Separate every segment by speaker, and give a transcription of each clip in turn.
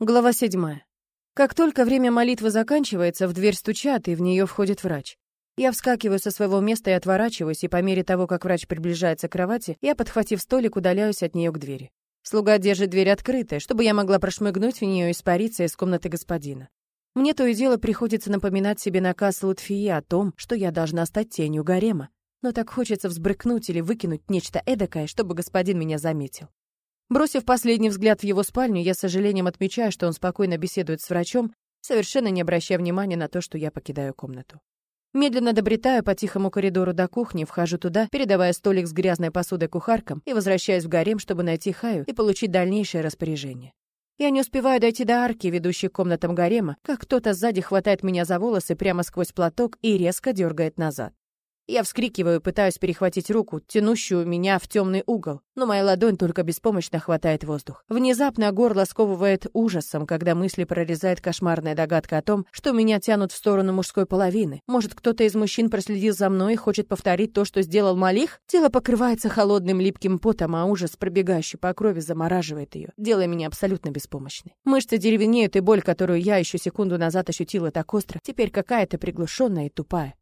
Speaker 1: Глава седьмая. Как только время молитвы заканчивается, в дверь стучат, и в нее входит врач. Я вскакиваю со своего места и отворачиваюсь, и по мере того, как врач приближается к кровати, я, подхватив столик, удаляюсь от нее к двери. Слуга держит дверь открытой, чтобы я могла прошмыгнуть в нее и испариться из комнаты господина. Мне то и дело приходится напоминать себе наказ Лутфии о том, что я должна стать тенью гарема. Но так хочется взбрыкнуть или выкинуть нечто эдакое, чтобы господин меня заметил. Бросив последний взгляд в его спальню, я с сожалением отмечаю, что он спокойно беседует с врачом, совершенно не обращая внимания на то, что я покидаю комнату. Медленно добретаю по тихому коридору до кухни, вхожу туда, передавая столик с грязной посудой кухаркам и возвращаюсь в гарем, чтобы найти Хаю и получить дальнейшее распоряжение. Я не успеваю дойти до арки, ведущей к комнатам гарема, как кто-то сзади хватает меня за волосы прямо сквозь платок и резко дергает назад. Я вскрикиваю, пытаюсь перехватить руку, тянущую меня в темный угол, но моя ладонь только беспомощно хватает воздух. Внезапно горло сковывает ужасом, когда мысли прорезает кошмарная догадка о том, что меня тянут в сторону мужской половины. Может, кто-то из мужчин проследил за мной и хочет повторить то, что сделал Малих? Тело покрывается холодным липким потом, а ужас, пробегающий по крови, замораживает ее, делая меня абсолютно беспомощной. Мышцы деревенеют, и боль, которую я еще секунду назад ощутила так остро, теперь какая-то приглушенная и тупая.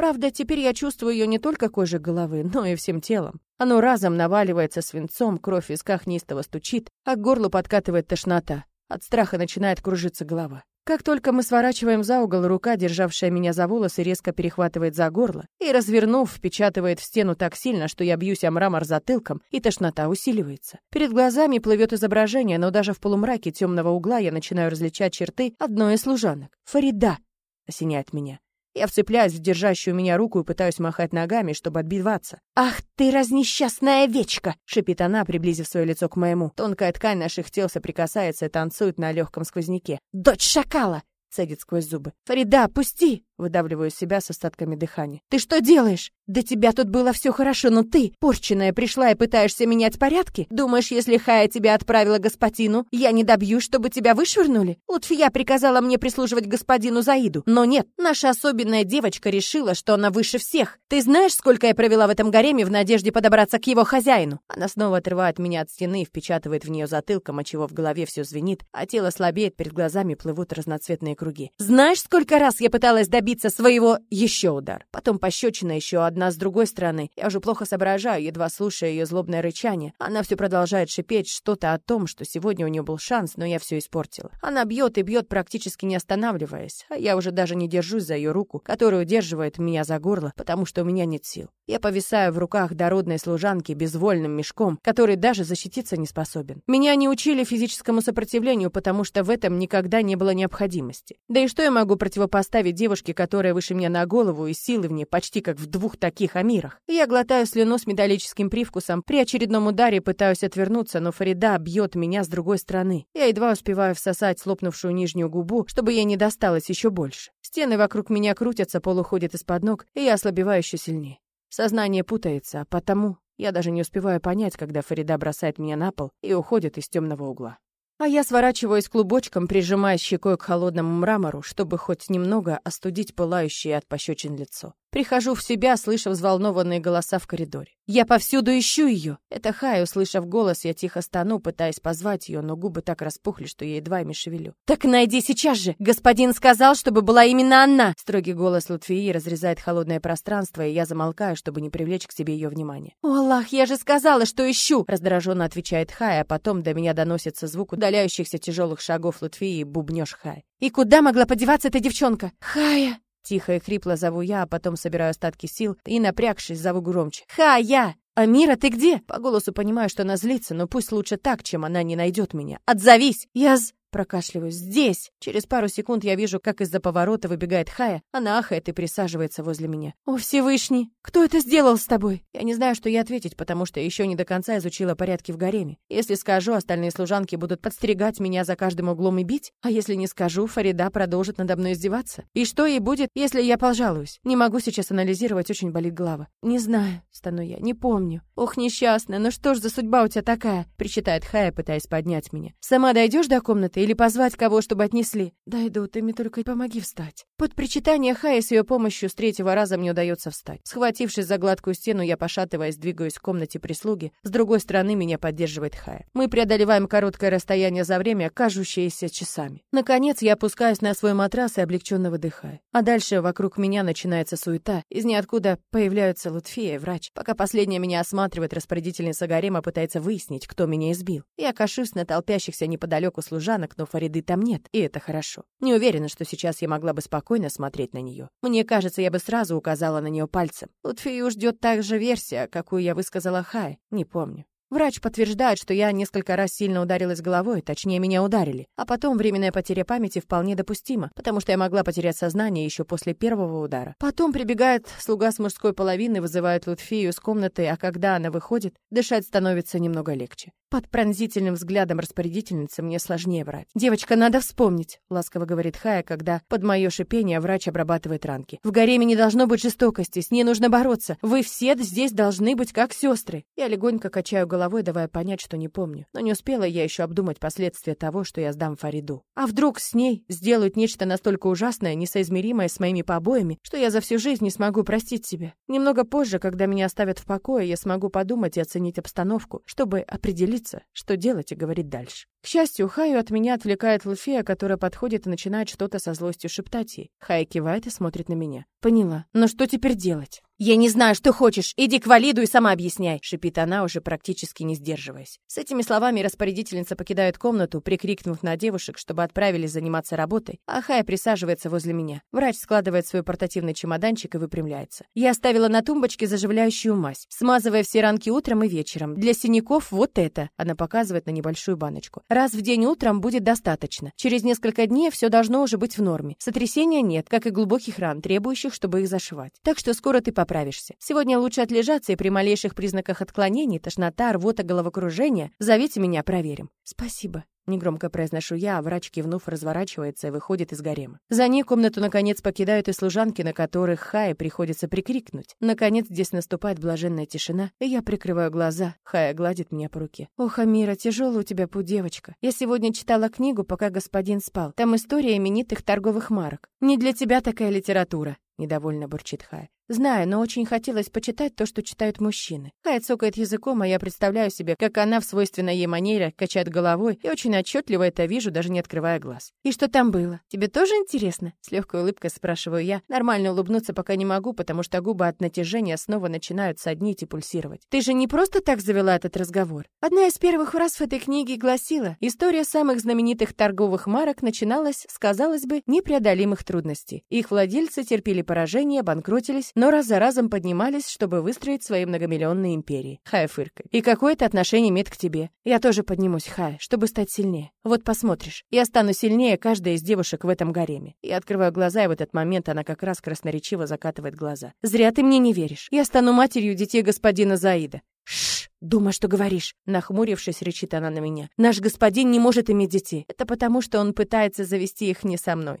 Speaker 1: Правда, теперь я чувствую ее не только кожей головы, но и всем телом. Оно разом наваливается свинцом, кровь в висках неистово стучит, а к горлу подкатывает тошнота. От страха начинает кружиться голова. Как только мы сворачиваем за угол, рука, державшая меня за волосы, резко перехватывает за горло и, развернув, впечатывает в стену так сильно, что я бьюсь о мрамор затылком, и тошнота усиливается. Перед глазами плывет изображение, но даже в полумраке темного угла я начинаю различать черты одной из служанок. «Фарида!» — осеняет меня. Я вцепляюсь в держащую меня руку и пытаюсь махать ногами, чтобы отбиваться. «Ах ты, разнесчастная овечка!» — шипит она, приблизив свое лицо к моему. Тонкая ткань наших тел соприкасается и танцует на легком сквозняке. «Дочь шакала!» — цедит сквозь зубы. «Фарида, пусти!» Выдавливаю из себя с остатками дыхания. «Ты что делаешь? До тебя тут было все хорошо, но ты, порченная, пришла и пытаешься менять порядки? Думаешь, если Хая тебя отправила господину, я не добьюсь, чтобы тебя вышвырнули? Лутфия приказала мне прислуживать господину Заиду. Но нет, наша особенная девочка решила, что она выше всех. Ты знаешь, сколько я провела в этом гареме в надежде подобраться к его хозяину?» Она снова отрывает меня от стены и впечатывает в нее затылком, отчего в голове все звенит, а тело слабеет, перед глазами плывут разноцветные круги. «Знаешь, сколько раз я пыталась добиться своего еще удар. Потом пощечина еще одна с другой стороны. Я уже плохо соображаю, едва слушая ее злобное рычание. Она все продолжает шипеть что-то о том, что сегодня у нее был шанс, но я все испортила. Она бьет и бьет, практически не останавливаясь. А я уже даже не держусь за ее руку, которая удерживает меня за горло, потому что у меня нет сил. Я повисаю в руках дородной служанки безвольным мешком, который даже защититься не способен. Меня не учили физическому сопротивлению, потому что в этом никогда не было необходимости. Да и что я могу противопоставить девушке, которая выше меня на голову и силы в ней почти как в двух таких амирах? Я глотаю слюну с металлическим привкусом, при очередном ударе пытаюсь отвернуться, но Фарида бьет меня с другой стороны. Я едва успеваю всосать слопнувшую нижнюю губу, чтобы ей не досталось еще больше. Стены вокруг меня крутятся, пол уходит из-под ног, и я ослабеваю еще сильнее. Сознание путается, а потому я даже не успеваю понять, когда Фарида бросает меня на пол и уходит из темного угла. А я сворачиваюсь клубочком, прижимаясь щекой к холодному мрамору, чтобы хоть немного остудить пылающее от пощечин лицо. Прихожу в себя, слыша взволнованные голоса в коридоре. Я повсюду ищу ее. Это Хай, услышав голос, я тихо стану, пытаясь позвать ее, но губы так распухли, что я едва ими шевелю. «Так найди сейчас же! Господин сказал, чтобы была именно она!» Строгий голос Лутфии разрезает холодное пространство, и я замолкаю, чтобы не привлечь к себе ее внимание. «О, Аллах, я же сказала, что ищу!» Раздраженно отвечает Хай, а потом до меня доносится звук удаляющихся тяжелых шагов Лутфии и бубнёж Хай. «И куда могла подеваться эта девчонка?» «Хая!» Тихо и хрипло зову я, а потом собираю остатки сил и, напрягшись, зову громче. «Ха, я!» «Амира, ты где?» По голосу понимаю, что она злится, но пусть лучше так, чем она не найдет меня. «Отзовись!» «Я з...» Прокашливаюсь. «Здесь!» Через пару секунд я вижу, как из-за поворота выбегает Хая. Она ахает и присаживается возле меня. «О, Всевышний! Кто это сделал с тобой?» Я не знаю, что ей ответить, потому что еще не до конца изучила порядки в гареме. Если скажу, остальные служанки будут подстерегать меня за каждым углом и бить, а если не скажу, Фарида продолжит надо мной издеваться. И что ей будет, если я пожалуюсь? Не могу сейчас анализировать, очень болит голова. «Не знаю», — стану я, — «не помню». «Ох, несчастная, ну что ж за судьба у тебя такая?» — причитает Хая, пытаясь поднять меня. «Сама дойдешь до комнаты или позвать кого, чтобы отнесли? Дойду, ты мне только помоги встать. Под причитание Хая с ее помощью с третьего раза мне удается встать. Схватившись за гладкую стену, я, пошатываясь, двигаюсь в комнате прислуги. С другой стороны меня поддерживает Хая. Мы преодолеваем короткое расстояние за время, кажущееся часами. Наконец, я опускаюсь на свой матрас и облегченно выдыхаю. А дальше вокруг меня начинается суета. Из ниоткуда появляются Лутфия и врач. Пока последняя меня осматривает, распорядительница гарема пытается выяснить, кто меня избил. Я кашусь на толпящихся неподалеку служанок, но Фариды там нет, и это хорошо. Не уверена, что сейчас я могла бы спокойно смотреть на нее. Мне кажется, я бы сразу указала на нее пальцем. Лутфию ждет та же версия, какую я высказала Хай. Не помню. Врач подтверждает, что я несколько раз сильно ударилась головой, точнее, меня ударили. А потом временная потеря памяти вполне допустима, потому что я могла потерять сознание еще после первого удара. Потом прибегает слуга с мужской половины, вызывает Лутфию из комнаты, а когда она выходит, дышать становится немного легче. Под пронзительным взглядом распорядительницы мне сложнее врать. «Девочка, надо вспомнить», — ласково говорит Хая, когда под мое шипение врач обрабатывает ранки. «В гареме не должно быть жестокости, с ней нужно бороться. Вы все здесь должны быть как сестры». Я легонько качаю головой, давая понять, что не помню. Но не успела я еще обдумать последствия того, что я сдам Фариду. А вдруг с ней сделают нечто настолько ужасное, несоизмеримое с моими побоями, что я за всю жизнь не смогу простить себя. Немного позже, когда меня оставят в покое, я смогу подумать и оценить обстановку, чтобы определить, решиться, что делать и говорить дальше. К счастью, Хаю от меня отвлекает Луфия, которая подходит и начинает что-то со злостью шептать ей. Хай кивает и смотрит на меня. Поняла. Но что теперь делать? «Я не знаю, что хочешь. Иди к Валиду и сама объясняй», — шипит она, уже практически не сдерживаясь. С этими словами распорядительница покидает комнату, прикрикнув на девушек, чтобы отправились заниматься работой, а Хая присаживается возле меня. Врач складывает свой портативный чемоданчик и выпрямляется. Я оставила на тумбочке заживляющую мазь, смазывая все ранки утром и вечером. Для синяков вот это. Она показывает на небольшую баночку. Раз в день утром будет достаточно. Через несколько дней все должно уже быть в норме. Сотрясения нет, как и глубоких ран, требующих, чтобы их зашивать. Так что скоро ты поправишься. Сегодня лучше отлежаться, и при малейших признаках отклонений, тошнота, рвота, головокружения, зовите меня, проверим. Спасибо. Негромко произношу я, а врач, кивнув, разворачивается и выходит из гарема. За ней комнату, наконец, покидают и служанки, на которых Хае приходится прикрикнуть. Наконец, здесь наступает блаженная тишина, и я прикрываю глаза. Хая гладит меня по руке. «Ох, Амира, тяжелый у тебя путь, девочка. Я сегодня читала книгу, пока господин спал. Там история именитых торговых марок. Не для тебя такая литература», — недовольно бурчит Хая. Знаю, но очень хотелось почитать то, что читают мужчины. Кая цокает языком, а я представляю себе, как она в свойственной ей манере качает головой, и очень отчетливо это вижу, даже не открывая глаз. «И что там было? Тебе тоже интересно?» С легкой улыбкой спрашиваю я. Нормально улыбнуться пока не могу, потому что губы от натяжения снова начинают соднить и пульсировать. «Ты же не просто так завела этот разговор?» Одна из первых фраз в этой книге гласила «История самых знаменитых торговых марок начиналась с, казалось бы, непреодолимых трудностей. Их владельцы терпели поражение, банкротились, но раз за разом поднимались, чтобы выстроить свои многомиллионные империи. Хай фыркает. И какое это отношение имеет к тебе? Я тоже поднимусь, Хай, чтобы стать сильнее. Вот посмотришь. Я стану сильнее каждой из девушек в этом гареме. Я открываю глаза, и в этот момент она как раз красноречиво закатывает глаза. Зря ты мне не веришь. Я стану матерью детей господина Заида. Шш, думай, что говоришь. Нахмурившись, речит она на меня. Наш господин не может иметь детей. Это потому, что он пытается завести их не со мной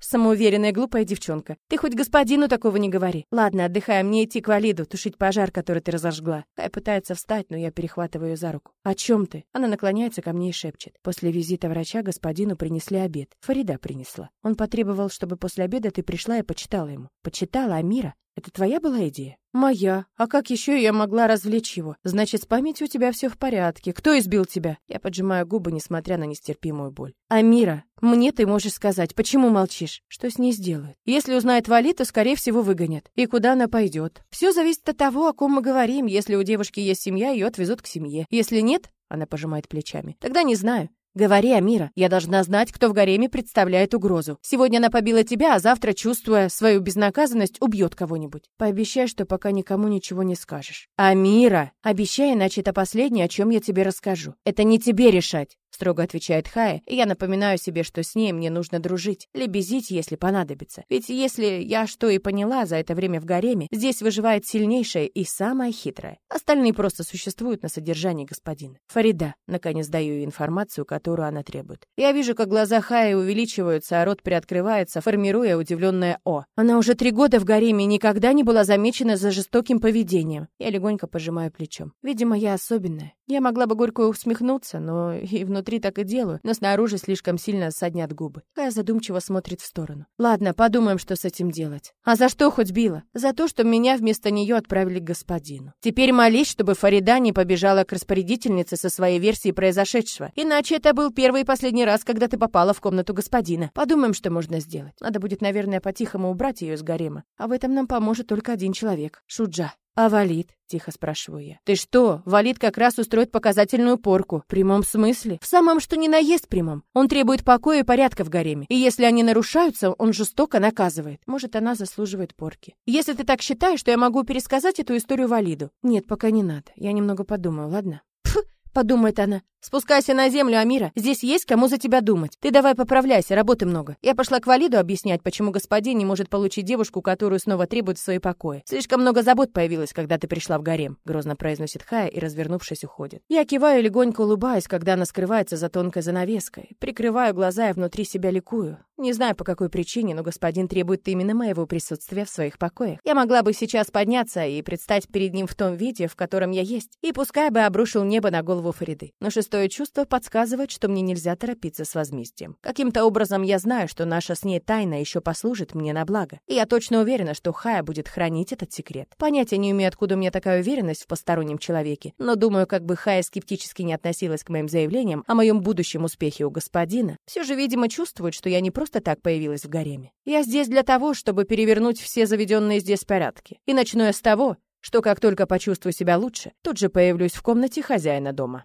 Speaker 1: самоуверенная глупая девчонка. Ты хоть господину такого не говори. Ладно, отдыхай, мне идти к Валиду, тушить пожар, который ты разожгла. Кай пытается встать, но я перехватываю ее за руку. О чем ты? Она наклоняется ко мне и шепчет. После визита врача господину принесли обед. Фарида принесла. Он потребовал, чтобы после обеда ты пришла и почитала ему. Почитала Амира? Это твоя была идея? Моя. А как еще я могла развлечь его? Значит, с памятью у тебя все в порядке. Кто избил тебя? Я поджимаю губы, несмотря на нестерпимую боль. Амира, мне ты можешь сказать, почему молчишь? Что с ней сделают? Если узнает Вали, то, скорее всего, выгонят. И куда она пойдет? Все зависит от того, о ком мы говорим. Если у девушки есть семья, ее отвезут к семье. Если нет, она пожимает плечами. Тогда не знаю. «Говори, Амира. Я должна знать, кто в гареме представляет угрозу. Сегодня она побила тебя, а завтра, чувствуя свою безнаказанность, убьет кого-нибудь. Пообещай, что пока никому ничего не скажешь». «Амира! Обещай, иначе это последнее, о чем я тебе расскажу. Это не тебе решать строго отвечает Хая, и я напоминаю себе, что с ней мне нужно дружить, лебезить, если понадобится. Ведь если я что и поняла за это время в гареме, здесь выживает сильнейшая и самая хитрая. Остальные просто существуют на содержании господина. Фарида, наконец даю информацию, которую она требует. Я вижу, как глаза Хая увеличиваются, а рот приоткрывается, формируя удивленное «О». Она уже три года в гареме и никогда не была замечена за жестоким поведением. Я легонько пожимаю плечом. Видимо, я особенная. Я могла бы горько усмехнуться, но и внутри внутри так и делаю, но снаружи слишком сильно соднят губы. Хая задумчиво смотрит в сторону. Ладно, подумаем, что с этим делать. А за что хоть била? За то, что меня вместо нее отправили к господину. Теперь молись, чтобы Фарида не побежала к распорядительнице со своей версией произошедшего. Иначе это был первый и последний раз, когда ты попала в комнату господина. Подумаем, что можно сделать. Надо будет, наверное, по-тихому убрать ее из гарема. А в этом нам поможет только один человек. Шуджа. «А Валид?» — тихо спрашиваю я. «Ты что? Валид как раз устроит показательную порку. В прямом смысле? В самом что ни на есть прямом. Он требует покоя и порядка в гареме. И если они нарушаются, он жестоко наказывает. Может, она заслуживает порки. Если ты так считаешь, то я могу пересказать эту историю Валиду. Нет, пока не надо. Я немного подумаю, ладно?» Пф, подумает она. Спускайся на землю, Амира. Здесь есть кому за тебя думать. Ты давай поправляйся, работы много. Я пошла к Валиду объяснять, почему господин не может получить девушку, которую снова требует в свои покои. Слишком много забот появилось, когда ты пришла в гарем, грозно произносит Хая и, развернувшись, уходит. Я киваю, легонько улыбаясь, когда она скрывается за тонкой занавеской. Прикрываю глаза и внутри себя ликую. Не знаю, по какой причине, но господин требует именно моего присутствия в своих покоях. Я могла бы сейчас подняться и предстать перед ним в том виде, в котором я есть, и пускай бы обрушил небо на голову Фариды. Но шестое чувство подсказывает, что мне нельзя торопиться с возмездием. Каким-то образом я знаю, что наша с ней тайна еще послужит мне на благо. И я точно уверена, что Хая будет хранить этот секрет. Понятия не имею, откуда у меня такая уверенность в постороннем человеке, но думаю, как бы Хая скептически не относилась к моим заявлениям о моем будущем успехе у господина, все же, видимо, чувствует, что я не просто так появилась в гареме. Я здесь для того, чтобы перевернуть все заведенные здесь порядки. И начну я с того, что как только почувствую себя лучше, тут же появлюсь в комнате хозяина дома.